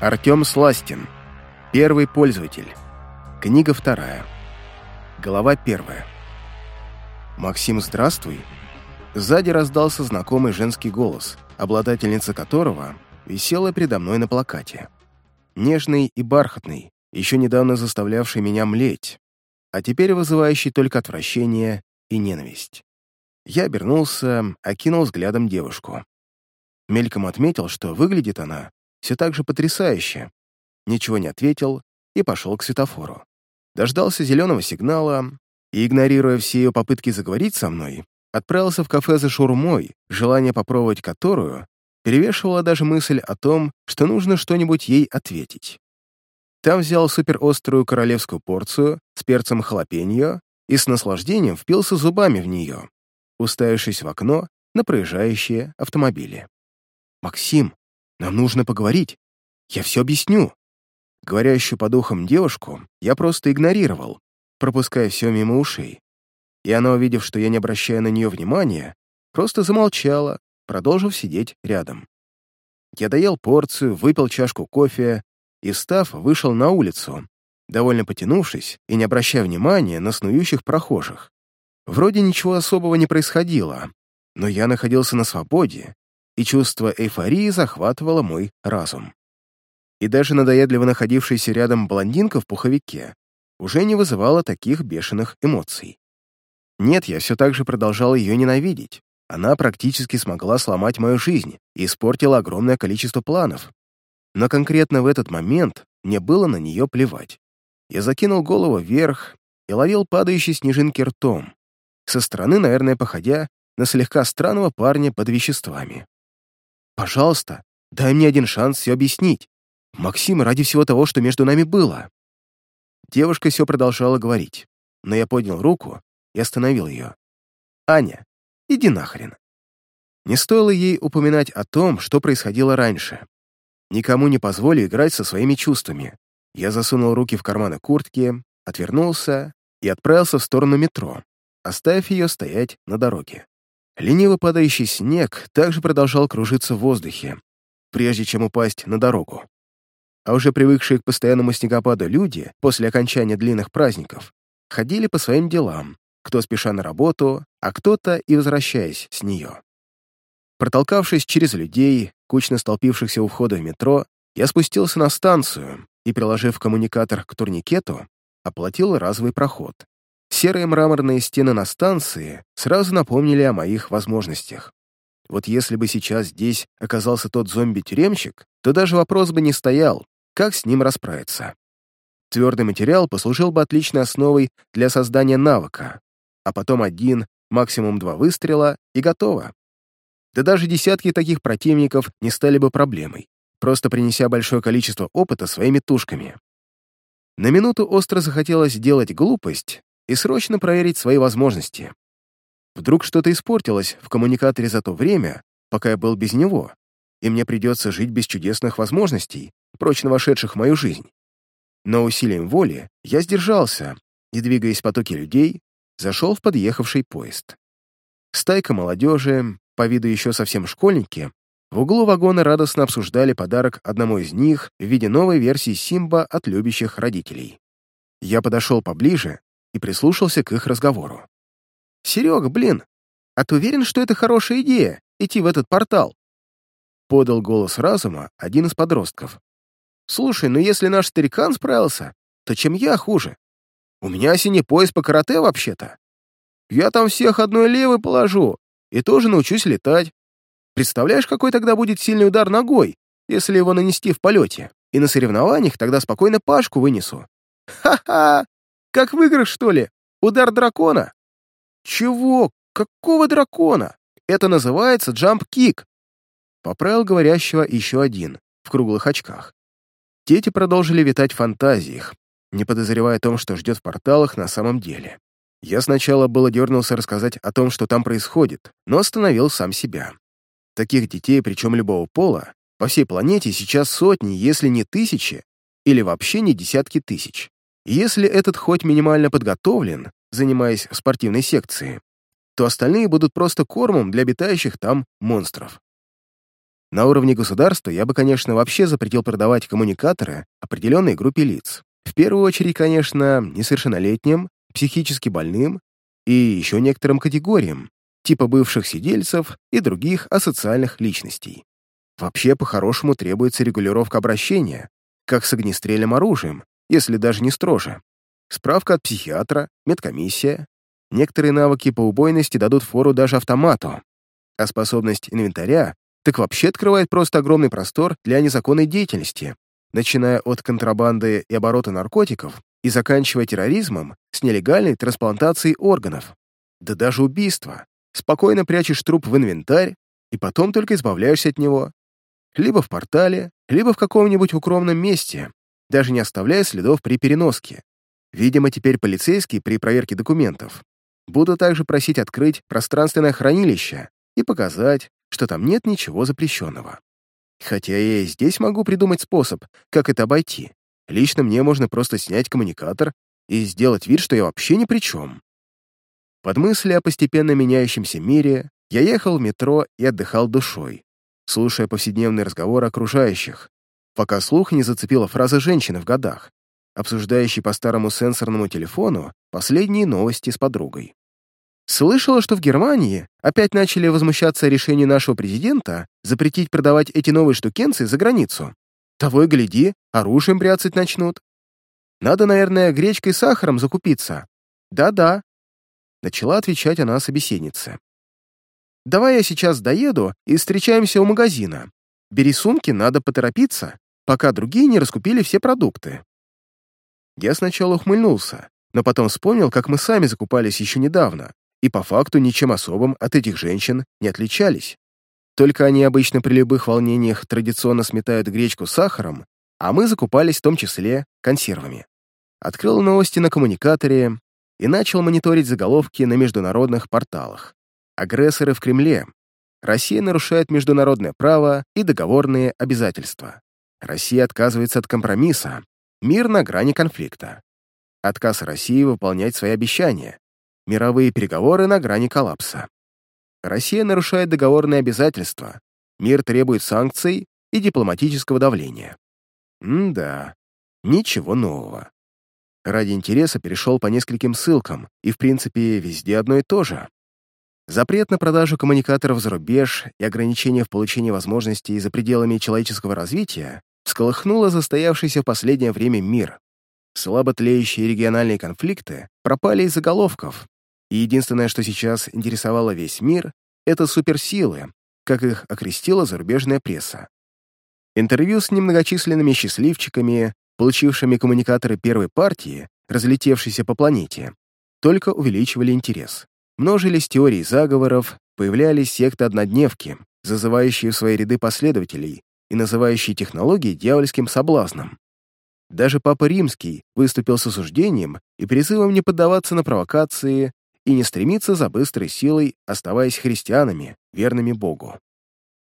Артем Сластин. Первый пользователь. Книга вторая. Глава первая. «Максим, здравствуй!» Сзади раздался знакомый женский голос, обладательница которого висела передо мной на плакате. Нежный и бархатный, еще недавно заставлявший меня млеть, а теперь вызывающий только отвращение и ненависть. Я обернулся, окинул взглядом девушку. Мельком отметил, что выглядит она все так же потрясающе. Ничего не ответил и пошел к светофору. Дождался зеленого сигнала и, игнорируя все ее попытки заговорить со мной, отправился в кафе за шурмой, желание попробовать которую перевешивала даже мысль о том, что нужно что-нибудь ей ответить. Там взял суперострую королевскую порцию с перцем халапеньо и с наслаждением впился зубами в нее, уставившись в окно на проезжающие автомобили. «Максим, нам нужно поговорить. Я все объясню». Говорящую по духам девушку я просто игнорировал, пропуская все мимо ушей. И она, увидев, что я не обращаю на нее внимания, просто замолчала, продолжив сидеть рядом. Я доел порцию, выпил чашку кофе и, встав, вышел на улицу, довольно потянувшись и не обращая внимания на снующих прохожих. Вроде ничего особого не происходило, но я находился на свободе и чувство эйфории захватывало мой разум. И даже надоедливо находившаяся рядом блондинка в пуховике уже не вызывала таких бешеных эмоций. Нет, я все так же продолжал ее ненавидеть. Она практически смогла сломать мою жизнь и испортила огромное количество планов. Но конкретно в этот момент мне было на нее плевать. Я закинул голову вверх и ловил падающие снежинки ртом, со стороны, наверное, походя на слегка странного парня под веществами. Пожалуйста, дай мне один шанс все объяснить. Максим, ради всего того, что между нами было. Девушка все продолжала говорить, но я поднял руку и остановил ее. «Аня, иди нахрен». Не стоило ей упоминать о том, что происходило раньше. Никому не позволю играть со своими чувствами. Я засунул руки в карманы куртки, отвернулся и отправился в сторону метро, оставив ее стоять на дороге. Лениво падающий снег также продолжал кружиться в воздухе, прежде чем упасть на дорогу. А уже привыкшие к постоянному снегопаду люди после окончания длинных праздников ходили по своим делам, кто спеша на работу, а кто-то и возвращаясь с нее. Протолкавшись через людей, кучно столпившихся у входа в метро, я спустился на станцию и, приложив коммуникатор к турникету, оплатил разовый проход. Серые мраморные стены на станции сразу напомнили о моих возможностях. Вот если бы сейчас здесь оказался тот зомби-тюремщик, то даже вопрос бы не стоял, как с ним расправиться. Твердый материал послужил бы отличной основой для создания навыка, а потом один, максимум два выстрела, и готово. Да даже десятки таких противников не стали бы проблемой, просто принеся большое количество опыта своими тушками. На минуту остро захотелось сделать глупость и срочно проверить свои возможности. Вдруг что-то испортилось в коммуникаторе за то время, пока я был без него, и мне придется жить без чудесных возможностей, прочно вошедших в мою жизнь. Но усилием воли я сдержался и, двигаясь в потоке людей, зашел в подъехавший поезд. Стайка молодежи, по виду еще совсем школьники, в углу вагона радостно обсуждали подарок одному из них в виде новой версии Симба от любящих родителей. Я подошел поближе и прислушался к их разговору. «Серега, блин, а ты уверен, что это хорошая идея — идти в этот портал?» Подал голос разума один из подростков. «Слушай, ну если наш старикан справился, то чем я хуже? У меня синий пояс по карате вообще-то. Я там всех одной левой положу и тоже научусь летать. Представляешь, какой тогда будет сильный удар ногой, если его нанести в полете? И на соревнованиях тогда спокойно Пашку вынесу. Ха-ха! Как выигрыш, что ли? Удар дракона? Чего? Какого дракона? Это называется джамп-кик. Поправил говорящего еще один, в круглых очках. Дети продолжили витать в фантазиях, не подозревая о том, что ждет в порталах на самом деле. Я сначала было дернулся рассказать о том, что там происходит, но остановил сам себя. Таких детей, причем любого пола, по всей планете сейчас сотни, если не тысячи, или вообще не десятки тысяч. Если этот хоть минимально подготовлен, занимаясь спортивной секции, то остальные будут просто кормом для обитающих там монстров. На уровне государства я бы, конечно, вообще запретил продавать коммуникаторы определенной группе лиц. В первую очередь, конечно, несовершеннолетним, психически больным и еще некоторым категориям, типа бывших сидельцев и других асоциальных личностей. Вообще, по-хорошему, требуется регулировка обращения, как с огнестрельным оружием, если даже не строже. Справка от психиатра, медкомиссия. Некоторые навыки по убойности дадут фору даже автомату, а способность инвентаря так вообще открывает просто огромный простор для незаконной деятельности, начиная от контрабанды и оборота наркотиков и заканчивая терроризмом с нелегальной трансплантацией органов. Да даже убийство. Спокойно прячешь труп в инвентарь и потом только избавляешься от него. Либо в портале, либо в каком-нибудь укромном месте, даже не оставляя следов при переноске. Видимо, теперь полицейские при проверке документов будут также просить открыть пространственное хранилище и показать, что там нет ничего запрещенного. Хотя я и здесь могу придумать способ, как это обойти. Лично мне можно просто снять коммуникатор и сделать вид, что я вообще ни при чем. Под мысли о постепенно меняющемся мире я ехал в метро и отдыхал душой, слушая повседневный разговор окружающих, пока слух не зацепила фраза женщины в годах, обсуждающей по старому сенсорному телефону последние новости с подругой. Слышала, что в Германии опять начали возмущаться решению нашего президента запретить продавать эти новые штукенцы за границу. Того и гляди, оружием бряцать начнут. Надо, наверное, гречкой и сахаром закупиться. Да-да. Начала отвечать она собеседнице. Давай я сейчас доеду и встречаемся у магазина. Бери сумки, надо поторопиться, пока другие не раскупили все продукты. Я сначала ухмыльнулся, но потом вспомнил, как мы сами закупались еще недавно, и по факту ничем особым от этих женщин не отличались. Только они обычно при любых волнениях традиционно сметают гречку с сахаром, а мы закупались в том числе консервами. Открыл новости на коммуникаторе и начал мониторить заголовки на международных порталах. Агрессоры в Кремле. Россия нарушает международное право и договорные обязательства. Россия отказывается от компромисса. Мир на грани конфликта. Отказ России выполнять свои обещания. Мировые переговоры на грани коллапса. Россия нарушает договорные обязательства. Мир требует санкций и дипломатического давления. М-да, ничего нового. Ради интереса перешел по нескольким ссылкам, и, в принципе, везде одно и то же. Запрет на продажу коммуникаторов за рубеж и ограничения в получении возможностей за пределами человеческого развития всколыхнуло застоявшийся в последнее время мир. Слабо тлеющие региональные конфликты пропали из заголовков, и единственное, что сейчас интересовало весь мир, это суперсилы, как их окрестила зарубежная пресса. Интервью с немногочисленными счастливчиками, получившими коммуникаторы первой партии, разлетевшейся по планете, только увеличивали интерес. Множились теории заговоров, появлялись секты-однодневки, зазывающие в свои ряды последователей и называющие технологии дьявольским соблазном. Даже Папа Римский выступил с осуждением и призывом не поддаваться на провокации и не стремиться за быстрой силой, оставаясь христианами, верными Богу.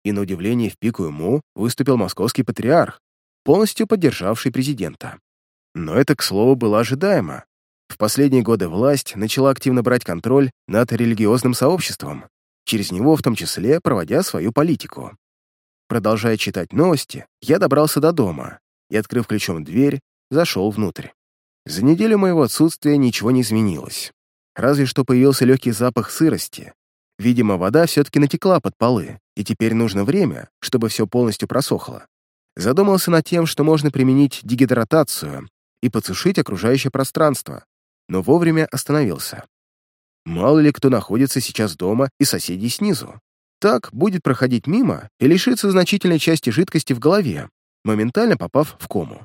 И на удивление в пику ему выступил московский патриарх, полностью поддержавший президента. Но это, к слову, было ожидаемо. В последние годы власть начала активно брать контроль над религиозным сообществом, через него в том числе проводя свою политику. Продолжая читать новости, я добрался до дома и, открыв ключом дверь, зашел внутрь. За неделю моего отсутствия ничего не изменилось. Разве что появился легкий запах сырости. Видимо, вода все-таки натекла под полы, и теперь нужно время, чтобы все полностью просохло. Задумался над тем, что можно применить дегидратацию и подсушить окружающее пространство, но вовремя остановился. Мало ли кто находится сейчас дома и соседей снизу. Так будет проходить мимо и лишиться значительной части жидкости в голове, моментально попав в кому.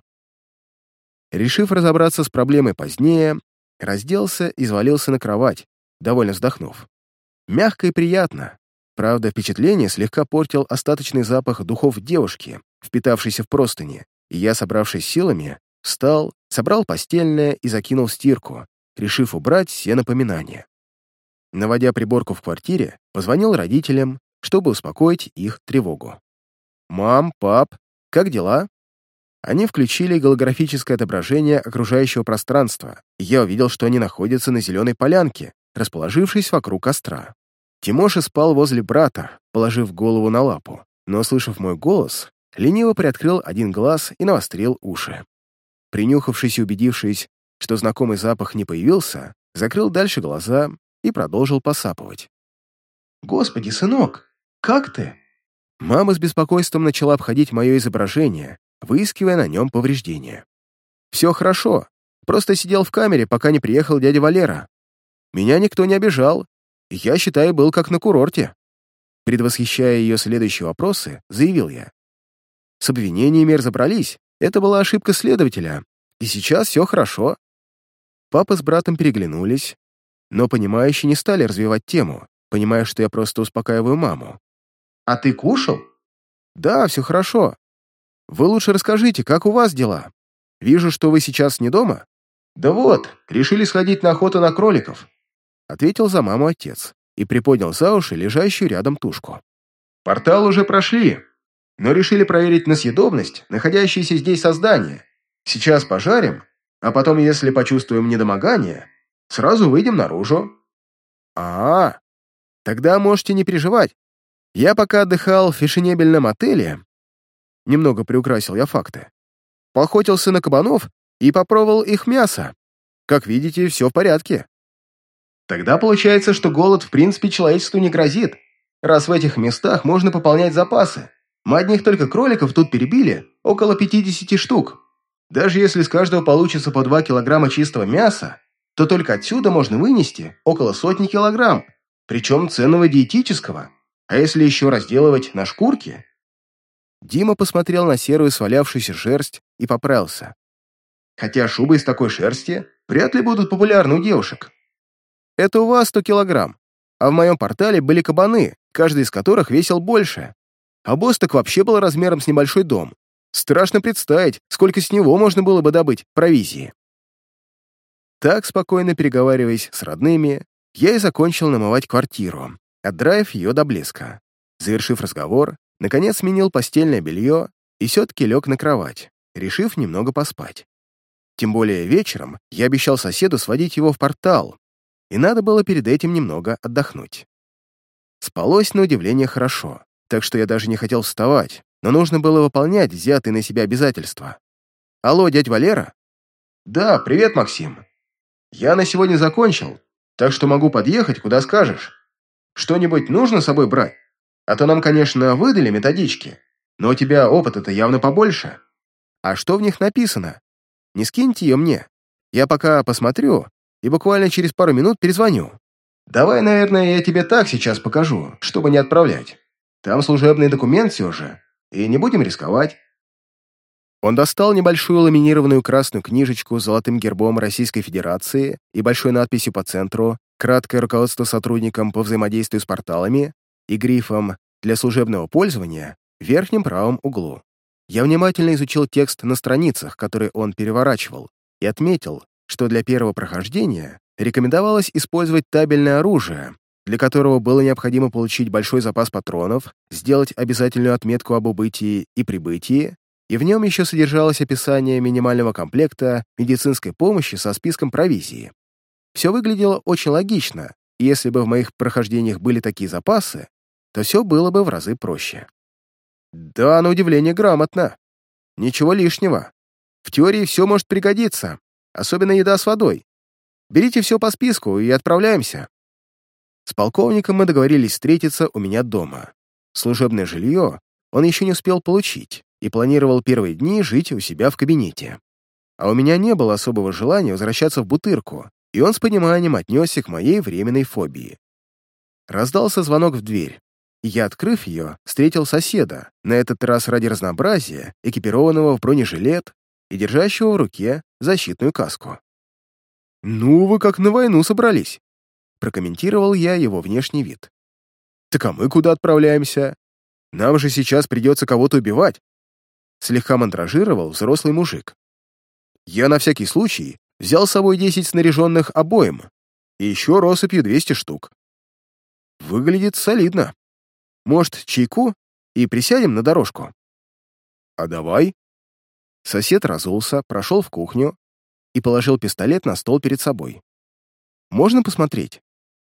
Решив разобраться с проблемой позднее, разделся и завалился на кровать, довольно вздохнув. Мягко и приятно. Правда, впечатление слегка портил остаточный запах духов девушки, впитавшийся в простыни, и я, собравшись силами, встал, собрал постельное и закинул стирку, решив убрать все напоминания. Наводя приборку в квартире, позвонил родителям, чтобы успокоить их тревогу. «Мам, пап, как дела?» Они включили голографическое отображение окружающего пространства, и я увидел, что они находятся на зеленой полянке, расположившись вокруг костра. Тимоша спал возле брата, положив голову на лапу. но, услышав мой голос, лениво приоткрыл один глаз и навострил уши. Принюхавшись и убедившись, что знакомый запах не появился, закрыл дальше глаза и продолжил посапывать. «Господи, сынок, как ты?» Мама с беспокойством начала обходить мое изображение, выискивая на нем повреждения. «Все хорошо, просто сидел в камере, пока не приехал дядя Валера. Меня никто не обижал, я, считаю, был как на курорте». Предвосхищая ее следующие вопросы, заявил я. С обвинениями разобрались, это была ошибка следователя, и сейчас все хорошо. Папа с братом переглянулись, но понимающие не стали развивать тему, понимая, что я просто успокаиваю маму. «А ты кушал?» «Да, все хорошо. Вы лучше расскажите, как у вас дела? Вижу, что вы сейчас не дома?» «Да вот, решили сходить на охоту на кроликов», ответил за маму отец и приподнял за уши лежащую рядом тушку. «Портал уже прошли, но решили проверить на съедобность находящиеся здесь создания. Сейчас пожарим, а потом, если почувствуем недомогание, сразу выйдем наружу». А, -а, -а тогда можете не переживать. Я пока отдыхал в фешенебельном отеле, немного приукрасил я факты, поохотился на кабанов и попробовал их мясо. Как видите, все в порядке. Тогда получается, что голод в принципе человечеству не грозит, раз в этих местах можно пополнять запасы. Мы одних только кроликов тут перебили около 50 штук. Даже если с каждого получится по 2 килограмма чистого мяса, то только отсюда можно вынести около сотни килограмм, причем ценного диетического. А если еще разделывать на шкурки? Дима посмотрел на серую свалявшуюся шерсть и поправился. Хотя шубы из такой шерсти вряд ли будут популярны у девушек. Это у вас 100 килограмм, а в моем портале были кабаны, каждый из которых весил больше. А босс так вообще был размером с небольшой дом. Страшно представить, сколько с него можно было бы добыть провизии. Так, спокойно переговариваясь с родными, я и закончил намывать квартиру, отдраив ее до блеска. Завершив разговор, наконец сменил постельное белье и все-таки лег на кровать, решив немного поспать. Тем более вечером я обещал соседу сводить его в портал, и надо было перед этим немного отдохнуть. Спалось на удивление хорошо так что я даже не хотел вставать, но нужно было выполнять взятые на себя обязательства. «Алло, дядь Валера?» «Да, привет, Максим. Я на сегодня закончил, так что могу подъехать, куда скажешь. Что-нибудь нужно с собой брать? А то нам, конечно, выдали методички, но у тебя опыта-то явно побольше». «А что в них написано? Не скиньте ее мне. Я пока посмотрю и буквально через пару минут перезвоню». «Давай, наверное, я тебе так сейчас покажу, чтобы не отправлять». Там служебный документ все же, и не будем рисковать». Он достал небольшую ламинированную красную книжечку с золотым гербом Российской Федерации и большой надписью по центру «Краткое руководство сотрудникам по взаимодействию с порталами» и грифом «Для служебного пользования» в верхнем правом углу. Я внимательно изучил текст на страницах, которые он переворачивал, и отметил, что для первого прохождения рекомендовалось использовать табельное оружие, для которого было необходимо получить большой запас патронов, сделать обязательную отметку об убытии и прибытии, и в нем еще содержалось описание минимального комплекта медицинской помощи со списком провизии. Все выглядело очень логично, и если бы в моих прохождениях были такие запасы, то все было бы в разы проще. Да, на удивление, грамотно. Ничего лишнего. В теории все может пригодиться, особенно еда с водой. Берите все по списку и отправляемся. С полковником мы договорились встретиться у меня дома. Служебное жилье он еще не успел получить и планировал первые дни жить у себя в кабинете. А у меня не было особого желания возвращаться в Бутырку, и он с пониманием отнесся к моей временной фобии. Раздался звонок в дверь, я, открыв ее, встретил соседа, на этот раз ради разнообразия, экипированного в бронежилет и держащего в руке защитную каску. «Ну, вы как на войну собрались!» Прокомментировал я его внешний вид. «Так а мы куда отправляемся? Нам же сейчас придется кого-то убивать!» Слегка мандражировал взрослый мужик. Я на всякий случай взял с собой 10 снаряженных обоим и еще россыпью 200 штук. Выглядит солидно. Может, чайку и присядем на дорожку? А давай. Сосед разулся, прошел в кухню и положил пистолет на стол перед собой. Можно посмотреть?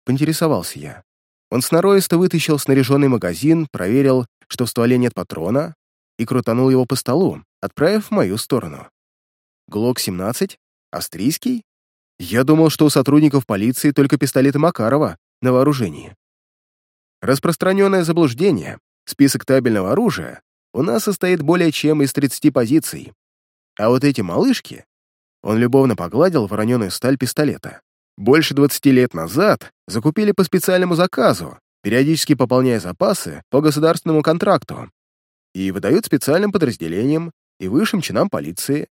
Поинтересовался я. Он сноровисто вытащил снаряженный магазин, проверил, что в стволе нет патрона, и крутанул его по столу, отправив в мою сторону. Глок-17? Австрийский? Я думал, что у сотрудников полиции только пистолеты Макарова на вооружении. Распространенное заблуждение. Список табельного оружия у нас состоит более чем из 30 позиций. А вот эти малышки... Он любовно погладил вороненую сталь пистолета. Больше 20 лет назад закупили по специальному заказу, периодически пополняя запасы по государственному контракту, и выдают специальным подразделениям и высшим чинам полиции.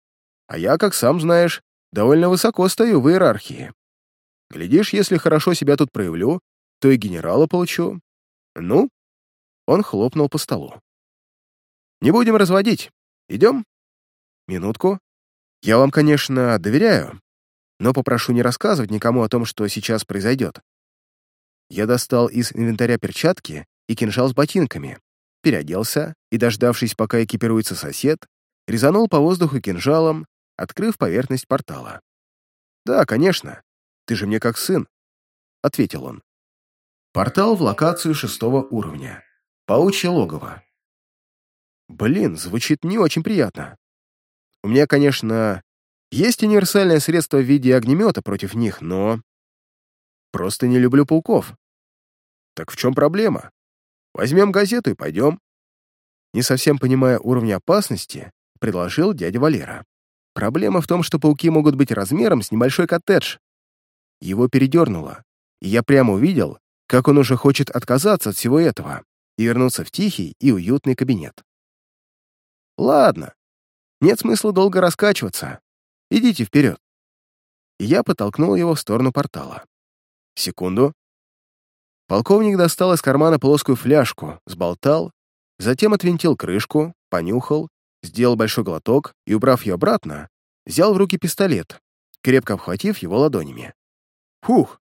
А я, как сам знаешь, довольно высоко стою в иерархии. Глядишь, если хорошо себя тут проявлю, то и генерала получу. Ну?» Он хлопнул по столу. «Не будем разводить. Идем?» «Минутку. Я вам, конечно, доверяю, но попрошу не рассказывать никому о том, что сейчас произойдет. Я достал из инвентаря перчатки и кинжал с ботинками, переоделся и, дождавшись, пока экипируется сосед, резанул по воздуху кинжалом, открыв поверхность портала. «Да, конечно. Ты же мне как сын», — ответил он. Портал в локацию шестого уровня. Паучье логово. Блин, звучит не очень приятно. У меня, конечно, есть универсальное средство в виде огнемета против них, но... Просто не люблю пауков. Так в чем проблема? Возьмем газету и пойдем. Не совсем понимая уровня опасности, предложил дядя Валера. Проблема в том, что пауки могут быть размером с небольшой коттедж. Его передернуло, и я прямо увидел, как он уже хочет отказаться от всего этого и вернуться в тихий и уютный кабинет. Ладно, нет смысла долго раскачиваться. Идите вперед. И я подтолкнул его в сторону портала. Секунду. Полковник достал из кармана плоскую фляжку, сболтал, затем отвинтил крышку, понюхал, сделал большой глоток и, убрав ее обратно, взял в руки пистолет, крепко обхватив его ладонями. Фух!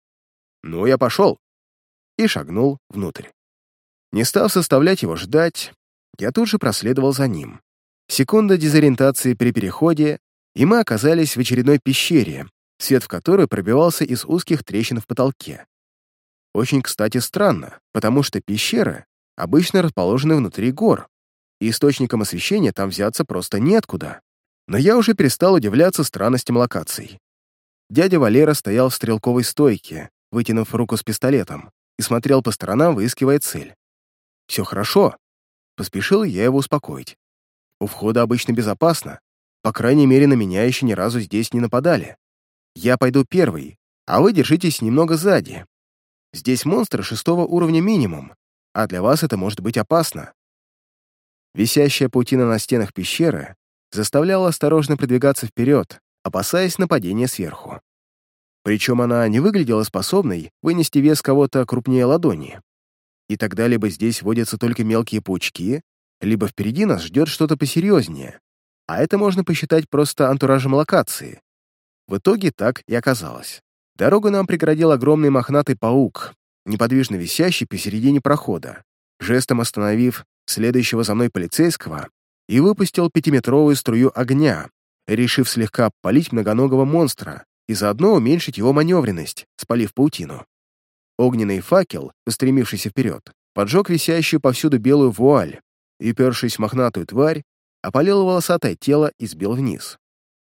Ну, я пошел и шагнул внутрь. Не став составлять его ждать, я тут же проследовал за ним. Секунда дезориентации при переходе, и мы оказались в очередной пещере, свет в которой пробивался из узких трещин в потолке. Очень, кстати, странно, потому что пещеры обычно расположены внутри гор, и источником освещения там взяться просто неоткуда. Но я уже перестал удивляться странностям локаций. Дядя Валера стоял в стрелковой стойке, вытянув руку с пистолетом, и смотрел по сторонам, выискивая цель. «Все хорошо», — поспешил я его успокоить. «У входа обычно безопасно. По крайней мере, на меня еще ни разу здесь не нападали. Я пойду первый, а вы держитесь немного сзади. Здесь монстры шестого уровня минимум, а для вас это может быть опасно». Висящая паутина на стенах пещеры заставляла осторожно продвигаться вперед, опасаясь нападения сверху. Причем она не выглядела способной вынести вес кого-то крупнее ладони. И тогда либо здесь водятся только мелкие паучки, либо впереди нас ждет что-то посерьезнее. А это можно посчитать просто антуражем локации. В итоге так и оказалось. Дорогу нам преградил огромный мохнатый паук, неподвижно висящий посередине прохода, жестом остановив следующего за мной полицейского и выпустил пятиметровую струю огня, решив слегка полить многоногого монстра, и заодно уменьшить его маневренность, спалив паутину. Огненный факел, устремившийся вперед, поджег висящую повсюду белую вуаль и, упершись в мохнатую тварь, опалил волосатое тело и сбил вниз.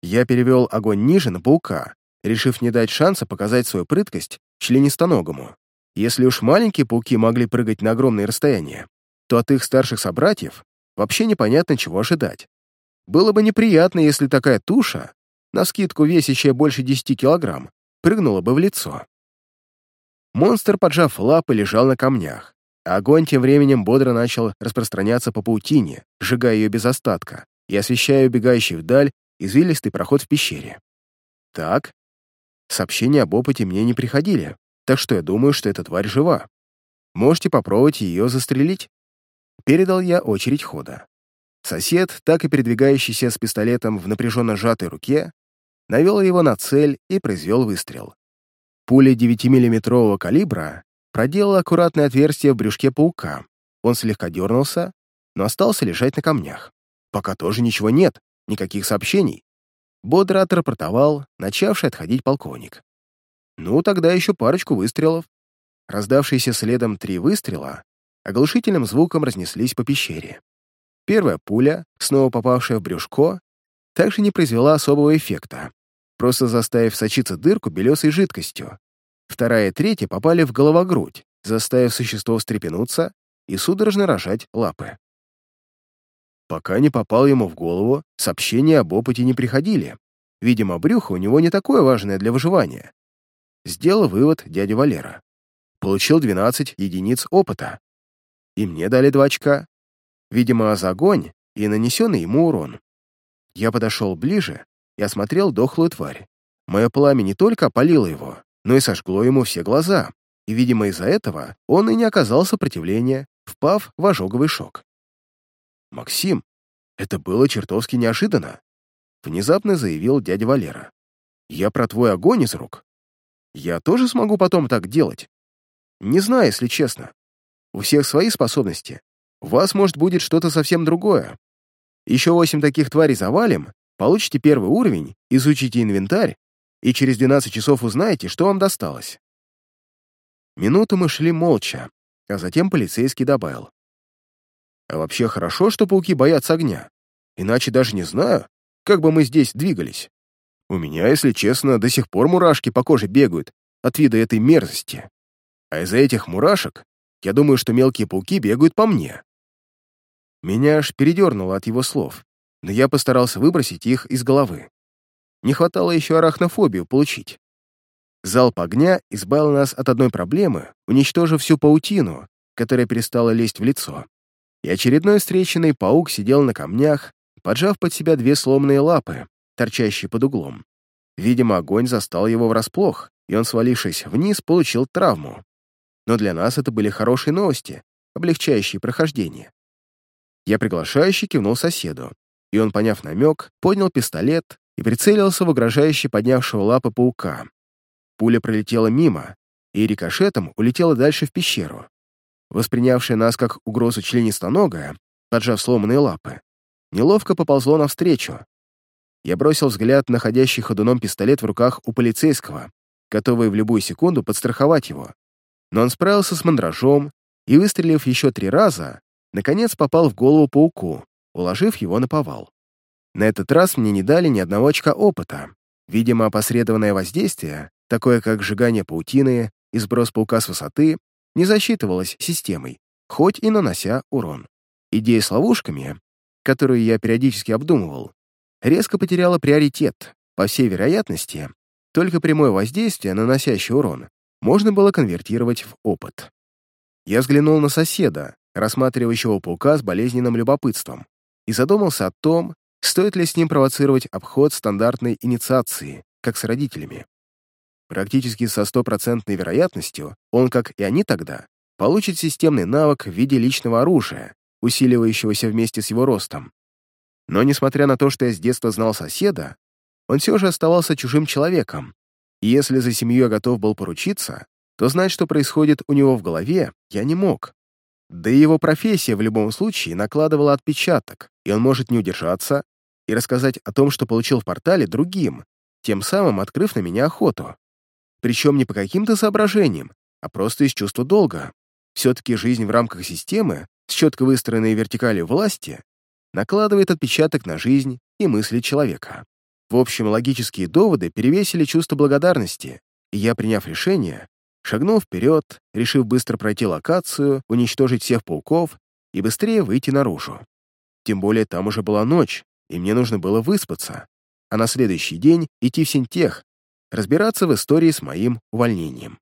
Я перевел огонь ниже на паука, решив не дать шанса показать свою прыткость членистоногому. Если уж маленькие пауки могли прыгать на огромные расстояния, то от их старших собратьев вообще непонятно, чего ожидать. Было бы неприятно, если такая туша навскидку весящая больше 10 килограмм, прыгнула бы в лицо. Монстр, поджав лапы, лежал на камнях, а огонь тем временем бодро начал распространяться по паутине, сжигая ее без остатка и освещая убегающий вдаль извилистый проход в пещере. Так, сообщения об опыте мне не приходили, так что я думаю, что эта тварь жива. Можете попробовать ее застрелить. Передал я очередь хода. Сосед, так и передвигающийся с пистолетом в напряженно сжатой руке, навел его на цель и произвел выстрел. Пуля 9-миллиметрового калибра проделала аккуратное отверстие в брюшке паука. Он слегка дернулся, но остался лежать на камнях. Пока тоже ничего нет, никаких сообщений. Бодро отрапортовал начавший отходить полковник. Ну, тогда еще парочку выстрелов. Раздавшиеся следом три выстрела оглушительным звуком разнеслись по пещере. Первая пуля, снова попавшая в брюшко, также не произвела особого эффекта, просто заставив сочиться дырку белесой жидкостью. Вторая и третья попали в головогрудь, заставив существо встрепенуться и судорожно рожать лапы. Пока не попал ему в голову, сообщения об опыте не приходили. Видимо, брюхо у него не такое важное для выживания. Сделал вывод дядя Валера. Получил 12 единиц опыта. И мне дали 2 очка. Видимо, за огонь и нанесенный ему урон. Я подошел ближе и осмотрел дохлую тварь. Мое пламя не только опалило его, но и сожгло ему все глаза, и, видимо, из-за этого он и не оказал сопротивления, впав в ожоговый шок. «Максим, это было чертовски неожиданно», — внезапно заявил дядя Валера. «Я про твой огонь из рук. Я тоже смогу потом так делать? Не знаю, если честно. У всех свои способности. У вас, может, будет что-то совсем другое. Еще восемь таких тварей завалим, получите первый уровень, изучите инвентарь, и через 12 часов узнаете, что вам досталось. Минуту мы шли молча, а затем полицейский добавил. А вообще хорошо, что пауки боятся огня. Иначе даже не знаю, как бы мы здесь двигались. У меня, если честно, до сих пор мурашки по коже бегают от вида этой мерзости. А из-за этих мурашек я думаю, что мелкие пауки бегают по мне. Меня аж передернуло от его слов, но я постарался выбросить их из головы. Не хватало еще арахнофобию получить. Залп огня избавил нас от одной проблемы, уничтожив всю паутину, которая перестала лезть в лицо. И очередной встреченный паук сидел на камнях, поджав под себя две сломанные лапы, торчащие под углом. Видимо, огонь застал его врасплох, и он, свалившись вниз, получил травму. Но для нас это были хорошие новости, облегчающие прохождение. Я приглашающе кивнул соседу, и он, поняв намек, поднял пистолет и прицелился в угрожающе поднявшего лапы паука. Пуля пролетела мимо, и рикошетом улетела дальше в пещеру. Воспринявшая нас как угрозу членистоногая, поджав сломанные лапы, неловко поползло навстречу. Я бросил взгляд на ходящий ходуном пистолет в руках у полицейского, готовый в любую секунду подстраховать его. Но он справился с мандражом и, выстрелив еще три раза, наконец попал в голову пауку, уложив его на повал. На этот раз мне не дали ни одного очка опыта. Видимо, опосредованное воздействие, такое как сжигание паутины и сброс паука с высоты, не засчитывалось системой, хоть и нанося урон. Идея с ловушками, которую я периодически обдумывал, резко потеряла приоритет. По всей вероятности, только прямое воздействие, наносящее урон, можно было конвертировать в опыт. Я взглянул на соседа, рассматривающего паука с болезненным любопытством, и задумался о том, стоит ли с ним провоцировать обход стандартной инициации, как с родителями. Практически со стопроцентной вероятностью он, как и они тогда, получит системный навык в виде личного оружия, усиливающегося вместе с его ростом. Но несмотря на то, что я с детства знал соседа, он все же оставался чужим человеком, и если за семью я готов был поручиться, то знать, что происходит у него в голове, я не мог. Да и его профессия в любом случае накладывала отпечаток, и он может не удержаться и рассказать о том, что получил в портале другим, тем самым открыв на меня охоту. Причем не по каким-то соображениям, а просто из чувства долга. Все-таки жизнь в рамках системы, с четко выстроенной вертикалью власти, накладывает отпечаток на жизнь и мысли человека. В общем, логические доводы перевесили чувство благодарности, и я, приняв решение, шагнул вперед, решив быстро пройти локацию, уничтожить всех пауков и быстрее выйти наружу. Тем более там уже была ночь, и мне нужно было выспаться, а на следующий день идти в синтех, разбираться в истории с моим увольнением.